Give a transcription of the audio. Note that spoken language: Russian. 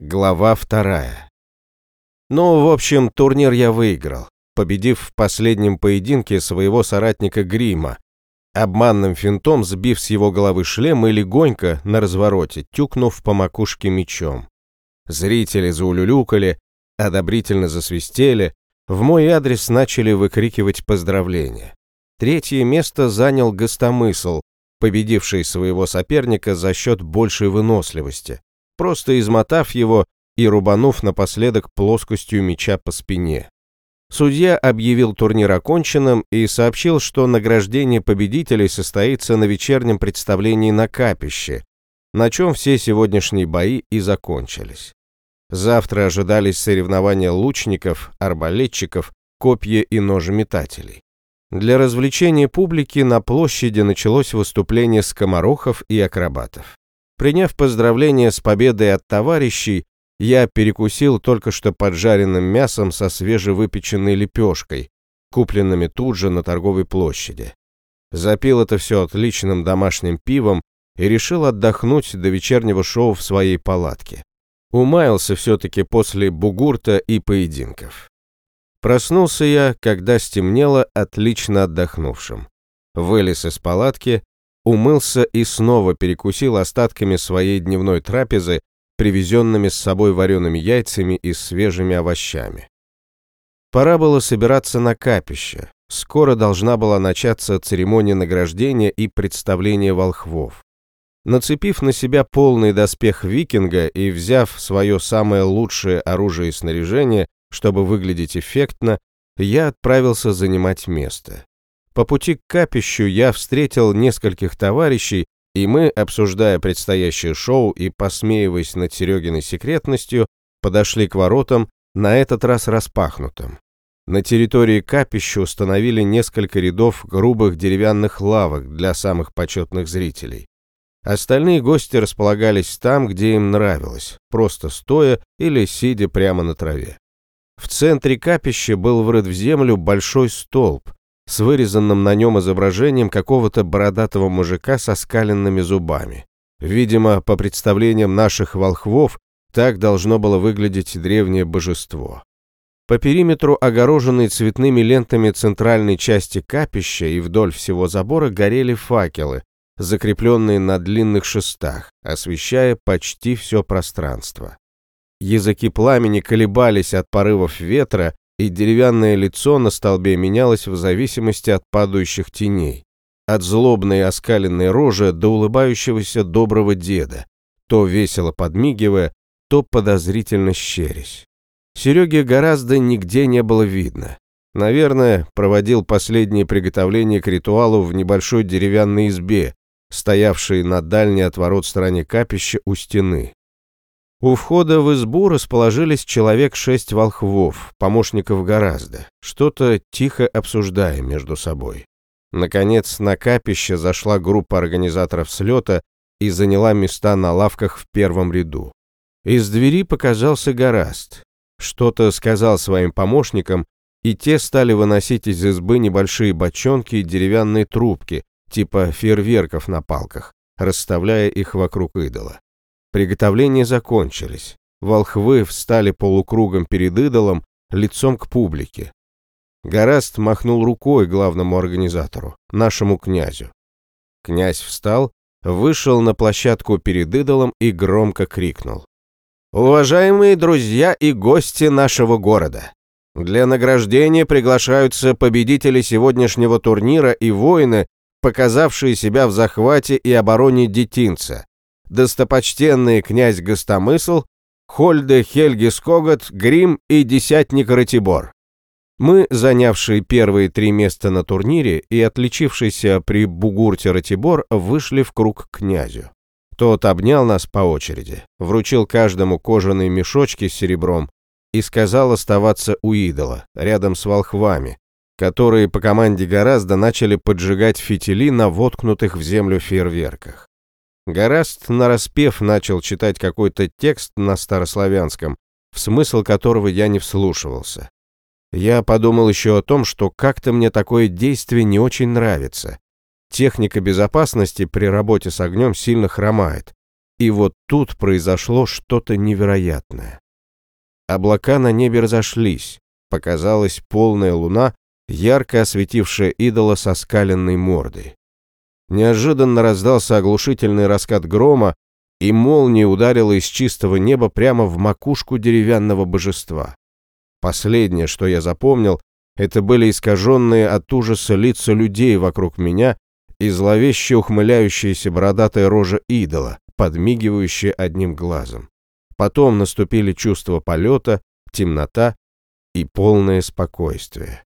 Глава вторая. Ну, в общем, турнир я выиграл, победив в последнем поединке своего соратника Грима, обманным финтом сбив с его головы шлем и легонько на развороте, тюкнув по макушке мечом. Зрители заулюлюкали, одобрительно засвистели, в мой адрес начали выкрикивать поздравления. Третье место занял Гостомысл, победивший своего соперника за счет большей выносливости просто измотав его и рубанув напоследок плоскостью меча по спине. Судья объявил турнир оконченным и сообщил, что награждение победителей состоится на вечернем представлении на капище, на чем все сегодняшние бои и закончились. Завтра ожидались соревнования лучников, арбалетчиков, копья и ножеметателей. Для развлечения публики на площади началось выступление скоморохов и акробатов. Приняв поздравления с победой от товарищей, я перекусил только что поджаренным мясом со свежевыпеченной лепешкой, купленными тут же на торговой площади. Запил это все отличным домашним пивом и решил отдохнуть до вечернего шоу в своей палатке. Умаялся все-таки после бугурта и поединков. Проснулся я, когда стемнело отлично отдохнувшим. Вылез из палатки, умылся и снова перекусил остатками своей дневной трапезы, привезенными с собой вареными яйцами и свежими овощами. Пора было собираться на капище. Скоро должна была начаться церемония награждения и представления волхвов. Нацепив на себя полный доспех викинга и взяв свое самое лучшее оружие и снаряжение, чтобы выглядеть эффектно, я отправился занимать место. По пути к капищу я встретил нескольких товарищей, и мы, обсуждая предстоящее шоу и посмеиваясь над Серегиной секретностью, подошли к воротам, на этот раз распахнутым. На территории капища установили несколько рядов грубых деревянных лавок для самых почетных зрителей. Остальные гости располагались там, где им нравилось, просто стоя или сидя прямо на траве. В центре капища был врыт в землю большой столб, с вырезанным на нем изображением какого-то бородатого мужика со скаленными зубами. Видимо, по представлениям наших волхвов, так должно было выглядеть древнее божество. По периметру, огороженной цветными лентами центральной части капища и вдоль всего забора горели факелы, закрепленные на длинных шестах, освещая почти все пространство. Языки пламени колебались от порывов ветра, и деревянное лицо на столбе менялось в зависимости от падающих теней. От злобной оскаленной рожи до улыбающегося доброго деда, то весело подмигивая, то подозрительно щерясь. Сереги гораздо нигде не было видно. Наверное, проводил последние приготовления к ритуалу в небольшой деревянной избе, стоявшей на дальней от ворот стороне капища у стены. У входа в избу расположились человек шесть волхвов, помощников гораздо, что-то тихо обсуждая между собой. Наконец, на капище зашла группа организаторов слета и заняла места на лавках в первом ряду. Из двери показался гораст. Что-то сказал своим помощникам, и те стали выносить из избы небольшие бочонки и деревянные трубки, типа фейерверков на палках, расставляя их вокруг идола. Приготовления закончились. Волхвы встали полукругом перед идолом, лицом к публике. Гораст махнул рукой главному организатору, нашему князю. Князь встал, вышел на площадку перед идолом и громко крикнул. «Уважаемые друзья и гости нашего города! Для награждения приглашаются победители сегодняшнего турнира и воины, показавшие себя в захвате и обороне детинца, достопочтенный князь Гостомысл, Хольде Хельги Скогот, Грим и десятник Ратибор. Мы, занявшие первые три места на турнире и отличившийся при бугурте Ратибор, вышли в круг князю. Тот обнял нас по очереди, вручил каждому кожаные мешочки с серебром и сказал оставаться у идола, рядом с волхвами, которые по команде гораздо начали поджигать фитили на воткнутых в землю фейерверках. Гораст нараспев начал читать какой-то текст на старославянском, в смысл которого я не вслушивался. Я подумал еще о том, что как-то мне такое действие не очень нравится. Техника безопасности при работе с огнем сильно хромает. И вот тут произошло что-то невероятное. Облака на небе разошлись, показалась полная луна, ярко осветившая идола со скаленной мордой. Неожиданно раздался оглушительный раскат грома, и молния ударила из чистого неба прямо в макушку деревянного божества. Последнее, что я запомнил, это были искаженные от ужаса лица людей вокруг меня и зловеще ухмыляющаяся бородатая рожа идола, подмигивающая одним глазом. Потом наступили чувство полета, темнота и полное спокойствие.